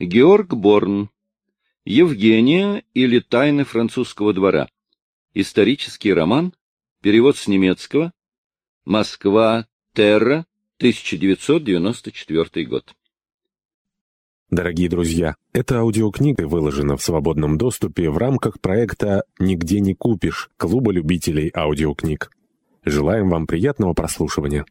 Георг Борн. Евгения или Тайны французского двора. Исторический роман. Перевод с немецкого. Москва. Терра. 1994 год. Дорогие друзья, эта аудиокнига выложена в свободном доступе в рамках проекта «Нигде не купишь» Клуба любителей аудиокниг. Желаем вам приятного прослушивания.